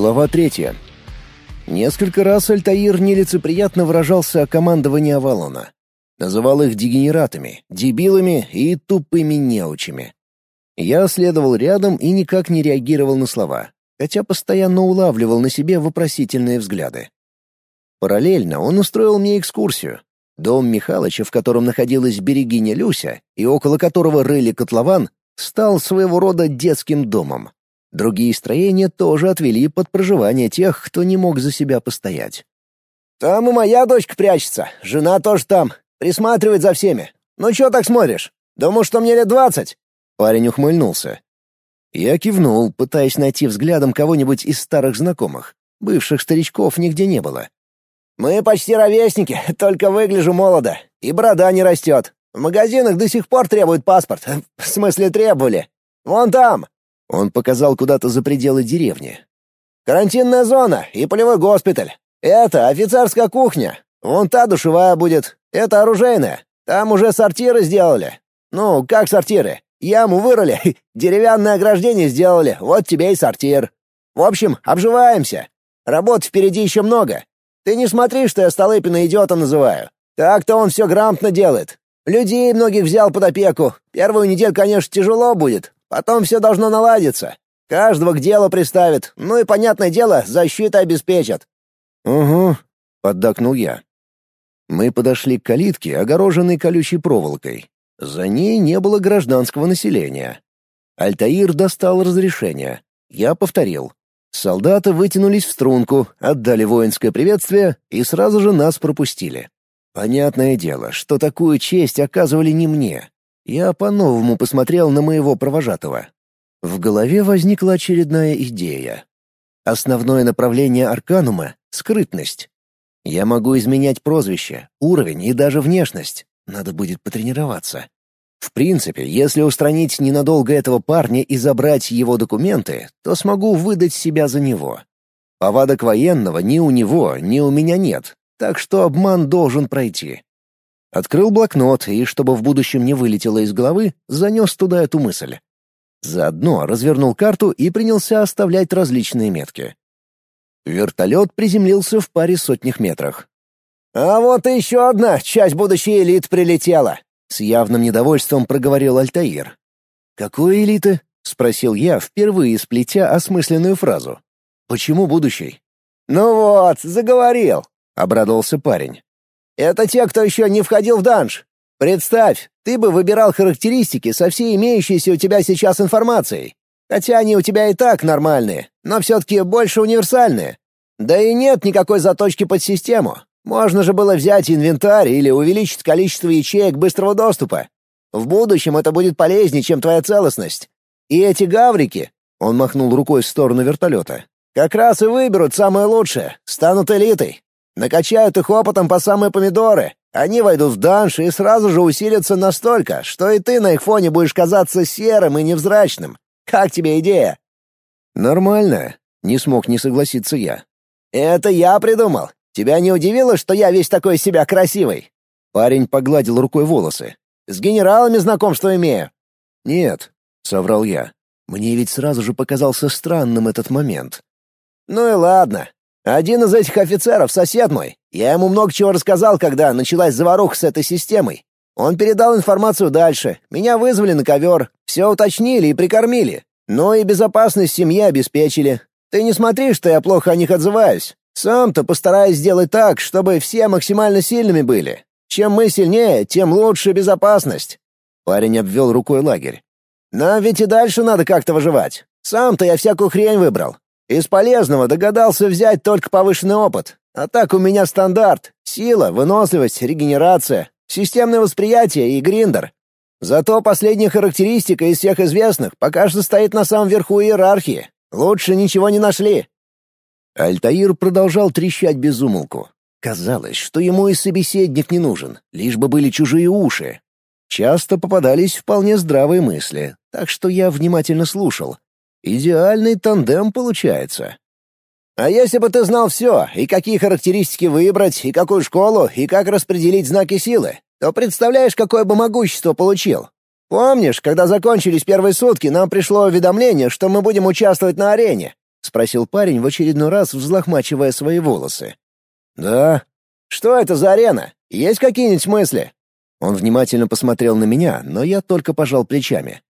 Глава третья. Несколько раз Альтаир нелицеприятно выражался о командовании Авалона. Называл их дегенератами, дебилами и тупыми неучами. Я следовал рядом и никак не реагировал на слова, хотя постоянно улавливал на себе вопросительные взгляды. Параллельно он устроил мне экскурсию. Дом Михалыча, в котором находилась берегиня Люся, и около которого рыли котлован, стал своего рода детским домом. Другие строения тоже отвели под проживание тех, кто не мог за себя постоять. «Там и моя дочка прячется, жена тоже там, присматривает за всеми. Ну чё так смотришь? Думал, что мне лет двадцать?» Парень ухмыльнулся. Я кивнул, пытаясь найти взглядом кого-нибудь из старых знакомых. Бывших старичков нигде не было. «Мы почти ровесники, только выгляжу молодо, и борода не растет. В магазинах до сих пор требуют паспорт. В смысле требовали. Вон там!» Он показал куда-то за пределы деревни. «Карантинная зона и полевой госпиталь. Это офицерская кухня. Вон та душевая будет. Это оружейная. Там уже сортиры сделали. Ну, как сортиры? Яму вырыли, деревянное ограждение сделали. Вот тебе и сортир. В общем, обживаемся. Работ впереди еще много. Ты не смотри, что я Столыпина идиота называю. Так-то он все грамотно делает. Людей многих взял под опеку. Первую неделю, конечно, тяжело будет, Потом все должно наладиться. Каждого к делу приставят, ну и, понятное дело, защита обеспечат». «Угу», — поддакнул я. Мы подошли к калитке, огороженной колючей проволокой. За ней не было гражданского населения. Альтаир достал разрешение. Я повторил. Солдаты вытянулись в струнку, отдали воинское приветствие и сразу же нас пропустили. Понятное дело, что такую честь оказывали не мне. Я по-новому посмотрел на моего провожатого. В голове возникла очередная идея. Основное направление Арканума — скрытность. Я могу изменять прозвище, уровень и даже внешность. Надо будет потренироваться. В принципе, если устранить ненадолго этого парня и забрать его документы, то смогу выдать себя за него. Повадок военного ни у него, ни у меня нет, так что обман должен пройти. Открыл блокнот и, чтобы в будущем не вылетело из головы, занес туда эту мысль. Заодно развернул карту и принялся оставлять различные метки. Вертолет приземлился в паре сотнях метрах. «А вот и еще одна часть будущей элит прилетела!» С явным недовольством проговорил Альтаир. «Какой элиты?» — спросил я, впервые сплетя осмысленную фразу. «Почему будущий?» «Ну вот, заговорил!» — обрадовался парень. Это те, кто еще не входил в данж. Представь, ты бы выбирал характеристики со всей имеющейся у тебя сейчас информацией. Хотя они у тебя и так нормальные, но все-таки больше универсальные. Да и нет никакой заточки под систему. Можно же было взять инвентарь или увеличить количество ячеек быстрого доступа. В будущем это будет полезнее, чем твоя целостность. И эти гаврики, он махнул рукой в сторону вертолета, как раз и выберут самое лучшее, станут элитой. Накачают их опытом по самые помидоры. Они войдут в данж и сразу же усилятся настолько, что и ты на их фоне будешь казаться серым и невзрачным. Как тебе идея?» «Нормально», — не смог не согласиться я. «Это я придумал. Тебя не удивило, что я весь такой себя красивый?» Парень погладил рукой волосы. «С генералами знакомство имею». «Нет», — соврал я. Мне ведь сразу же показался странным этот момент. «Ну и ладно. Один из этих офицеров — сосед мой. Я ему много чего рассказал, когда началась заваруха с этой системой. Он передал информацию дальше. Меня вызвали на ковер. Все уточнили и прикормили. Но и безопасность семьи обеспечили. Ты не смотри, что я плохо о них отзываюсь. Сам-то постараюсь сделать так, чтобы все максимально сильными были. Чем мы сильнее, тем лучше безопасность. Парень обвел рукой лагерь. Нам ведь и дальше надо как-то выживать. Сам-то я всякую хрень выбрал. Из полезного догадался взять только повышенный опыт. А так у меня стандарт. Сила, выносливость, регенерация, системное восприятие и гриндер. Зато последняя характеристика из всех известных пока что стоит на самом верху иерархии. Лучше ничего не нашли. Альтаир продолжал трещать без умолку. Казалось, что ему и собеседник не нужен, лишь бы были чужие уши. Часто попадались вполне здравые мысли, так что я внимательно слушал, Идеальный тандем получается. А если бы ты знал все, и какие характеристики выбрать, и какую школу, и как распределить знаки силы, то представляешь, какое бы могущество получил. Помнишь, когда закончились первые сутки, нам пришло уведомление, что мы будем участвовать на арене? спросил парень в очередной раз, взлохмачивая свои волосы. «Да. Что это за арена? Есть какие-нибудь мысли?» Он внимательно посмотрел на меня, но я только пожал плечами.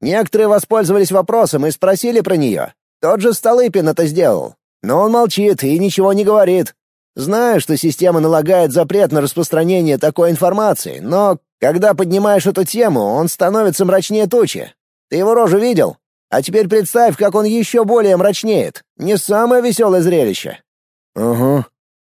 «Некоторые воспользовались вопросом и спросили про нее. Тот же Столыпин это сделал. Но он молчит и ничего не говорит. Знаю, что система налагает запрет на распространение такой информации, но когда поднимаешь эту тему, он становится мрачнее тучи. Ты его рожу видел? А теперь представь, как он еще более мрачнеет. Не самое веселое зрелище. Угу.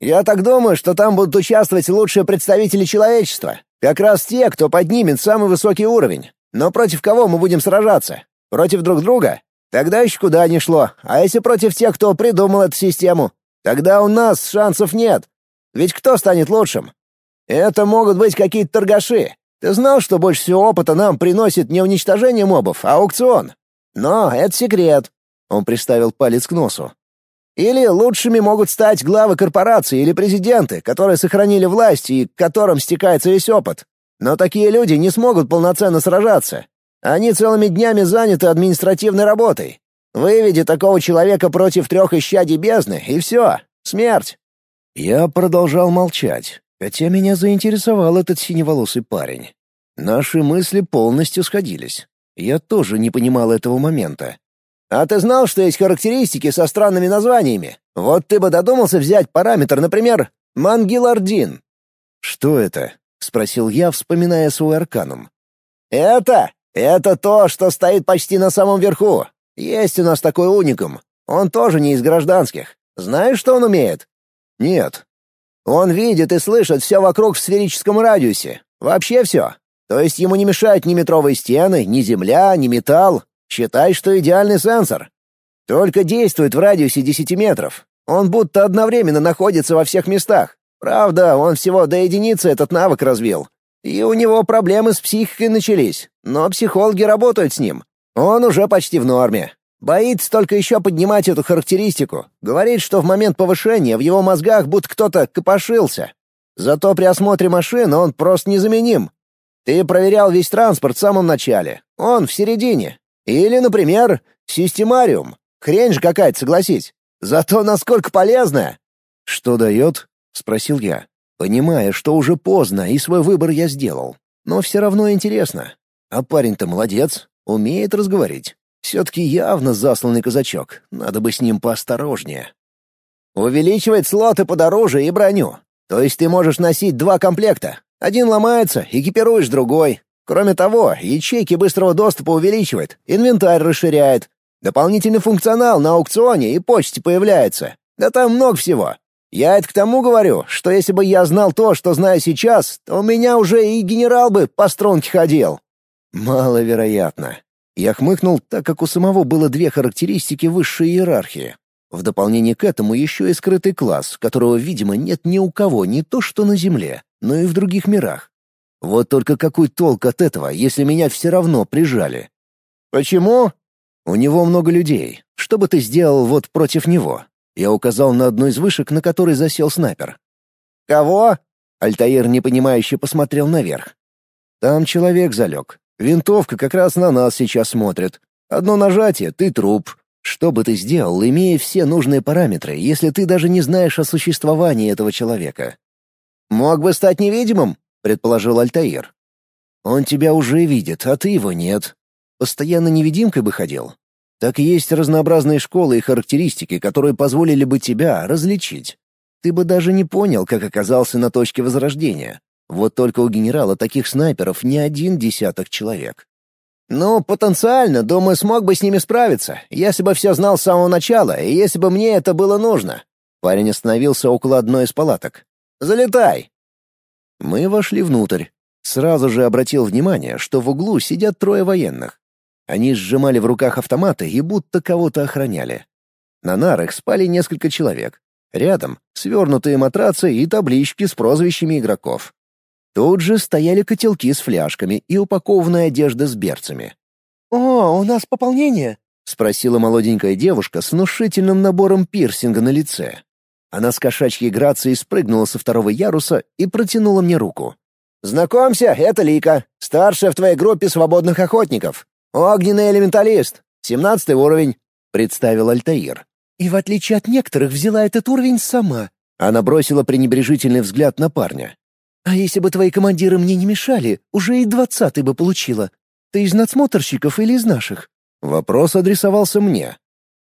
Я так думаю, что там будут участвовать лучшие представители человечества. Как раз те, кто поднимет самый высокий уровень. Но против кого мы будем сражаться? Против друг друга? Тогда еще куда ни шло. А если против тех, кто придумал эту систему? Тогда у нас шансов нет. Ведь кто станет лучшим? Это могут быть какие-то торгаши. Ты знал, что больше всего опыта нам приносит не уничтожение мобов, а аукцион? Но это секрет. Он приставил палец к носу. Или лучшими могут стать главы корпорации или президенты, которые сохранили власть и к которым стекается весь опыт. Но такие люди не смогут полноценно сражаться. Они целыми днями заняты административной работой. Выведи такого человека против трех исчадий бездны, и все, смерть. Я продолжал молчать, хотя меня заинтересовал этот синеволосый парень. Наши мысли полностью сходились. Я тоже не понимал этого момента. «А ты знал, что есть характеристики со странными названиями? Вот ты бы додумался взять параметр, например, мангилардин». «Что это?» — спросил я, вспоминая свой арканум. «Это? Это то, что стоит почти на самом верху. Есть у нас такой уникум. Он тоже не из гражданских. Знаешь, что он умеет?» «Нет». «Он видит и слышит все вокруг в сферическом радиусе. Вообще все. То есть ему не мешают ни метровые стены, ни земля, ни металл, Считай, что идеальный сенсор. Только действует в радиусе 10 метров. Он будто одновременно находится во всех местах. Правда, он всего до единицы этот навык развил. И у него проблемы с психикой начались, но психологи работают с ним. Он уже почти в норме. Боится только еще поднимать эту характеристику. Говорит, что в момент повышения в его мозгах будто кто-то копошился. Зато при осмотре машины он просто незаменим. Ты проверял весь транспорт в самом начале. Он в середине. Или, например, системариум. Хрень же какая-то, согласись. Зато насколько полезная. «Что дает?» — спросил я, понимая, что уже поздно, и свой выбор я сделал. Но все равно интересно. А парень-то молодец, умеет разговорить. Все-таки явно засланный казачок, надо бы с ним поосторожнее. Увеличивает слоты под оружие и броню. То есть ты можешь носить два комплекта. Один ломается, экипируешь другой. Кроме того, ячейки быстрого доступа увеличивает, инвентарь расширяет. Дополнительный функционал на аукционе и почте появляется. Да там много всего. Я это к тому говорю, что если бы я знал то, что знаю сейчас, то у меня уже и генерал бы по струнке ходил. Маловероятно. Я хмыкнул, так как у самого было две характеристики высшей иерархии. В дополнение к этому еще и скрытый класс, которого, видимо, нет ни у кого не то что на Земле, но и в других мирах. Вот только какой толк от этого, если меня все равно прижали? Почему? У него много людей. Что бы ты сделал вот против него? Я указал на одну из вышек, на которой засел снайпер. Кого? Альтаир непонимающе посмотрел наверх. Там человек залег. Винтовка как раз на нас сейчас смотрит. Одно нажатие — ты труп. Что бы ты сделал, имея все нужные параметры, если ты даже не знаешь о существовании этого человека? Мог бы стать невидимым? — предположил Альтаир. «Он тебя уже видит, а ты его нет. Постоянно невидимкой бы ходил. Так есть разнообразные школы и характеристики, которые позволили бы тебя различить. Ты бы даже не понял, как оказался на точке возрождения. Вот только у генерала таких снайперов не один десяток человек. «Ну, потенциально, думаю, смог бы с ними справиться, если бы все знал с самого начала, и если бы мне это было нужно». Парень остановился около одной из палаток. «Залетай!» Мы вошли внутрь. Сразу же обратил внимание, что в углу сидят трое военных. Они сжимали в руках автоматы и будто кого-то охраняли. На нарах спали несколько человек. Рядом — свернутые матрацы и таблички с прозвищами игроков. Тут же стояли котелки с фляжками и упакованная одежда с берцами. «О, у нас пополнение!» — спросила молоденькая девушка с внушительным набором пирсинга на лице. Она с кошачьей грацией спрыгнула со второго яруса и протянула мне руку. «Знакомься, это Лика, старшая в твоей группе свободных охотников. Огненный элементалист, семнадцатый уровень», — представил Альтаир. И в отличие от некоторых взяла этот уровень сама. Она бросила пренебрежительный взгляд на парня. А если бы твои командиры мне не мешали, уже и двадцатый бы получила. Ты из надсмотрщиков или из наших? Вопрос адресовался мне.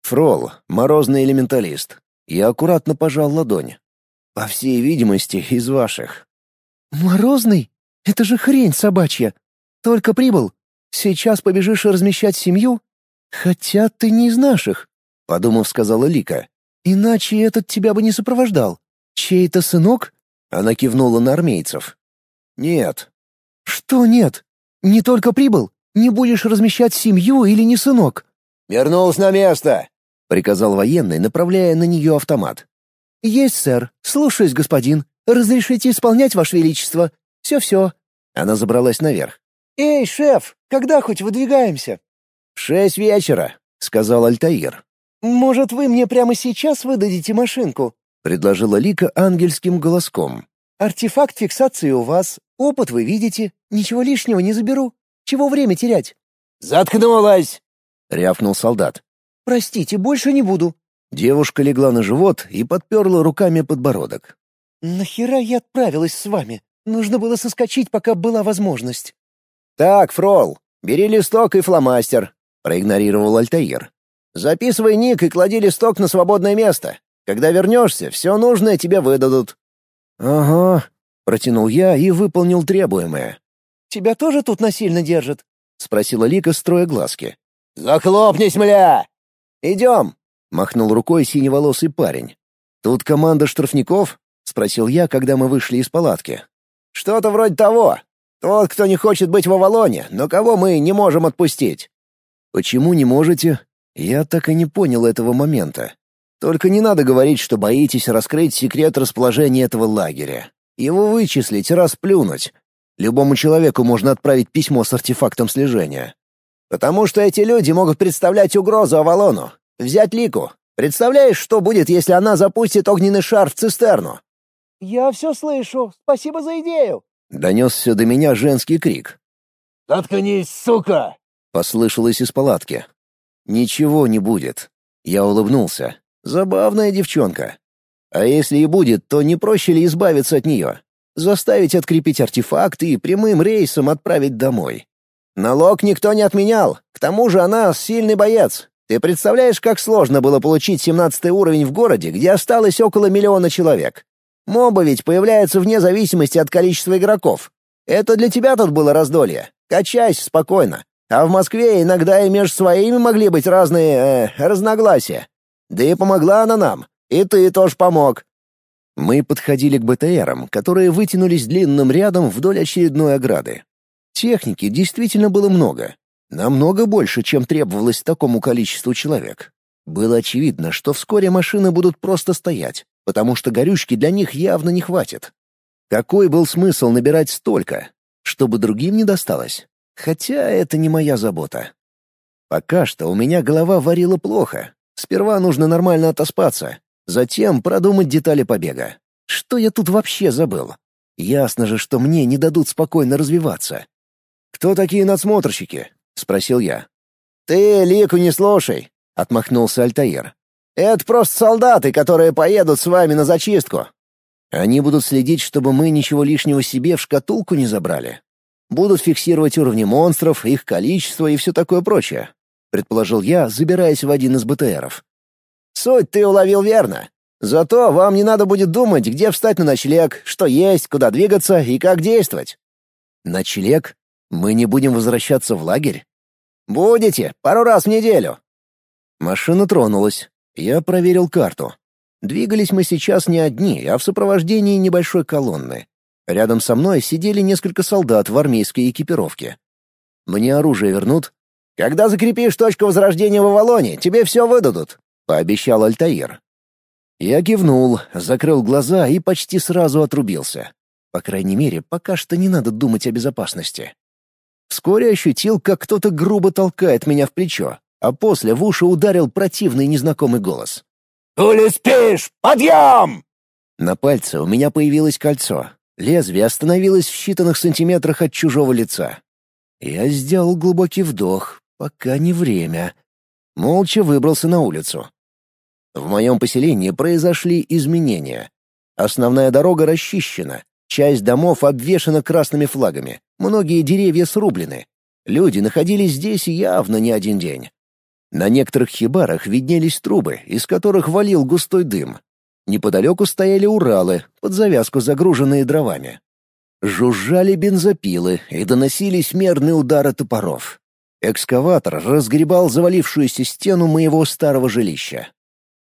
Фрол, морозный элементалист. Я аккуратно пожал ладонь. По всей видимости, из ваших. Морозный? Это же хрень собачья. Только прибыл. Сейчас побежишь размещать семью? Хотя ты не из наших, подумав, сказала Лика. Иначе этот тебя бы не сопровождал. Чей-то сынок? Она кивнула на армейцев. Нет. Что нет? Не только прибыл? Не будешь размещать семью или не сынок? Вернулся на место, приказал военный, направляя на нее автомат. Есть, сэр. Слушаюсь, господин. Разрешите исполнять, ваше величество. Все-все. Она забралась наверх. Эй, шеф, когда хоть выдвигаемся? Шесть вечера, сказал Альтаир. Может, вы мне прямо сейчас выдадите машинку? предложила Лика ангельским голоском. Артефакт фиксации у вас, опыт вы видите, ничего лишнего не заберу. Чего время терять? Заткнулась, рявкнул солдат. Простите, больше не буду. Девушка легла на живот и подперла руками подбородок. Нахера я отправилась с вами? Нужно было соскочить, пока была возможность. Так, Фрол, бери листок и фломастер, проигнорировал Альтаир. Записывай ник и клади листок на свободное место. Когда вернешься, все нужное тебе выдадут». «Ага», — протянул я и выполнил требуемое. «Тебя тоже тут насильно держат?» — спросила Лика, строя глазки. «Захлопнись, мля!» «Идем!» — махнул рукой синеволосый парень. «Тут команда штрафников?» — спросил я, когда мы вышли из палатки. «Что-то вроде того. Тот, кто не хочет быть в Авалоне, но кого мы не можем отпустить». «Почему не можете?» Я так и не понял этого момента. Только не надо говорить, что боитесь раскрыть секрет расположения этого лагеря. Его вычислить, расплюнуть. Любому человеку можно отправить письмо с артефактом слежения. Потому что эти люди могут представлять угрозу Авалону. Взять Лику. Представляешь, что будет, если она запустит огненный шар в цистерну? «Я все слышу. Спасибо за идею!» Донесся до меня женский крик. «Заткнись, сука!» — послышалось из палатки. «Ничего не будет». Я улыбнулся. Забавная девчонка. А если и будет, то не проще ли избавиться от нее? Заставить открепить артефакт и прямым рейсом отправить домой. Налог никто не отменял. К тому же она сильный боец. Ты представляешь, как сложно было получить 17 уровень в городе, где осталось около миллиона человек? Мобы ведь появляются вне зависимости от количества игроков. Это для тебя тут было раздолье. Качайся спокойно. А в Москве иногда и между своими могли быть разные э, разногласия. Да и помогла она нам. И ты тоже помог. Мы подходили к БТРам, которые вытянулись длинным рядом вдоль очередной ограды. Техники действительно было много. Намного больше, чем требовалось такому количеству человек. Было очевидно, что вскоре машины будут просто стоять, потому что горючки для них явно не хватит. Какой был смысл набирать столько? Чтобы другим не досталось? Хотя это не моя забота. Пока что у меня голова варила плохо, Сперва нужно нормально отоспаться, затем продумать детали побега. Что я тут вообще забыл? Ясно же, что мне не дадут спокойно развиваться. «Кто такие надсмотрщики?» — спросил я. «Ты Лику не слушай», — отмахнулся Альтаир. «Это просто солдаты, которые поедут с вами на зачистку. Они будут следить, чтобы мы ничего лишнего себе в шкатулку не забрали. Будут фиксировать уровни монстров, их количество и все такое прочее. — предположил я, забираясь в один из БТРов. «Суть ты уловил верно. Зато вам не надо будет думать, где встать на ночлег, что есть, куда двигаться и как действовать». «Ночлег? Мы не будем возвращаться в лагерь?» «Будете, пару раз в неделю». Машина тронулась. Я проверил карту. Двигались мы сейчас не одни, а в сопровождении небольшой колонны. Рядом со мной сидели несколько солдат в армейской экипировке. «Мне оружие вернут?» Когда закрепишь точку возрождения в Авалоне, тебе все выдадут», — пообещал Альтаир. Я кивнул, закрыл глаза и почти сразу отрубился. По крайней мере, пока что не надо думать о безопасности. Вскоре ощутил, как кто-то грубо толкает меня в плечо, а после в уши ударил противный незнакомый голос. «Хули спишь? Подъем!» На пальце у меня появилось кольцо. Лезвие остановилось в считанных сантиметрах от чужого лица. Я сделал глубокий вдох, Пока не время. Молча выбрался на улицу. В моем поселении произошли изменения. Основная дорога расчищена, часть домов обвешана красными флагами, многие деревья срублены. Люди находились здесь явно не один день. На некоторых хибарах виднелись трубы, из которых валил густой дым. Неподалеку стояли Уралы, под завязку загруженные дровами. Жужжали бензопилы и доносились мерные удары топоров. Экскаватор разгребал завалившуюся стену моего старого жилища.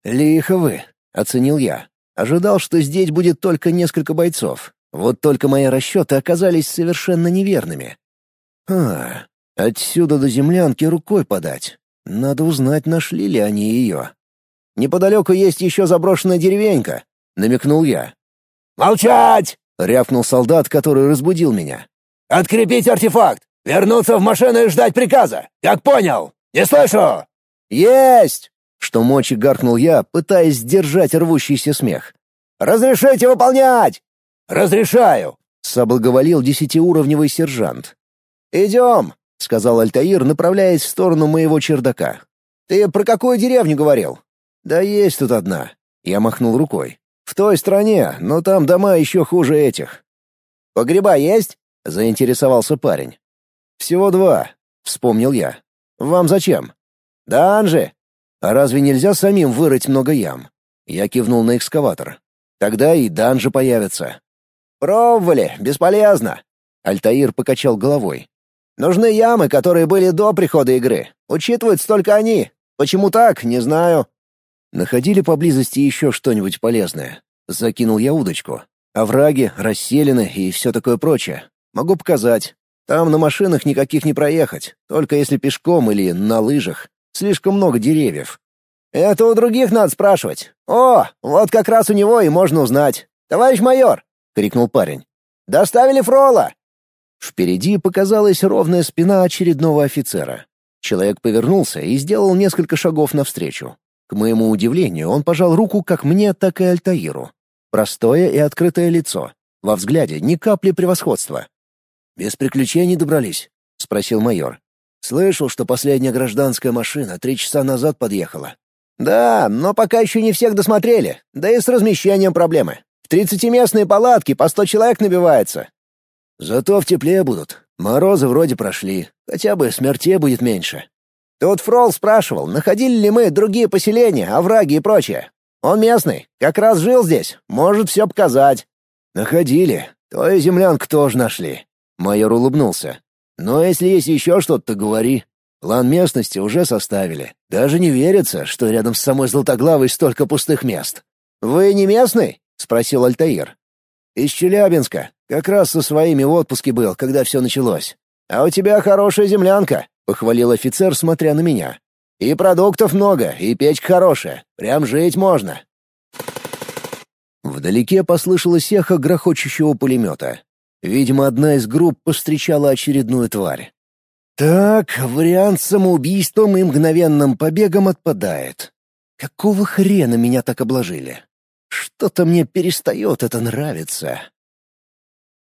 «Лихо вы», — оценил я. Ожидал, что здесь будет только несколько бойцов. Вот только мои расчеты оказались совершенно неверными. А, отсюда до землянки рукой подать. Надо узнать, нашли ли они ее. Неподалеку есть еще заброшенная деревенька, намекнул я. Молчать! рявкнул солдат, который разбудил меня. Открепить артефакт! Вернуться в машину и ждать приказа! Как понял? Не слышу! Есть! Что мочи гаркнул я, пытаясь сдержать рвущийся смех. «Разрешите выполнять!» «Разрешаю!» — соблаговолил десятиуровневый сержант. «Идем!» — сказал Альтаир, направляясь в сторону моего чердака. «Ты про какую деревню говорил?» «Да есть тут одна». Я махнул рукой. «В той стране, но там дома еще хуже этих». «Погреба есть?» — заинтересовался парень. «Всего два», — вспомнил я. «Вам зачем?» «Данжи». «А разве нельзя самим вырыть много ям?» Я кивнул на экскаватор. «Тогда и данжи появятся». «Пробовали, бесполезно». Альтаир покачал головой. Нужны ямы, которые были до прихода игры. Учитываются только они. Почему так, не знаю. Находили поблизости еще что-нибудь полезное? Закинул я удочку. Овраги, расселены и все такое прочее. Могу показать. Там на машинах никаких не проехать, только если пешком или на лыжах. Слишком много деревьев. Это у других надо спрашивать. О, вот как раз у него и можно узнать. Товарищ майор, крикнул парень. Доставили фрола. Впереди показалась ровная спина очередного офицера. Человек повернулся и сделал несколько шагов навстречу. К моему удивлению, он пожал руку как мне, так и Альтаиру. Простое и открытое лицо. Во взгляде ни капли превосходства. «Без приключений добрались?» — спросил майор. «Слышал, что последняя гражданская машина три часа назад подъехала». «Да, но пока еще не всех досмотрели. Да и с размещением проблемы. В тридцатиместные палатки по сто человек набивается. Зато в тепле будут. Морозы вроде прошли. Хотя бы смертей будет меньше. Тут Фрол спрашивал, находили ли мы другие поселения, овраги и прочее. Он местный, как раз жил здесь, может все показать. Находили. Твою землянку тоже нашли. Майор улыбнулся. Но если есть еще что-то, то говори. План местности уже составили. Даже не верится, что рядом с самой Златоглавой столько пустых мест. «Вы не местный?» — спросил Альтаир. «Из Челябинска. Как раз со своими в отпуске был, когда все началось. А у тебя хорошая землянка», — похвалил офицер, смотря на меня. «И продуктов много, и печка хорошая. Прям жить можно». Вдалеке послышалось эхо грохочущего пулемета. Видимо, одна из групп повстречала очередную тварь. Так, вариант самоубийством и мгновенным побегом отпадает. Какого хрена меня так обложили? Что-то мне перестает это нравиться.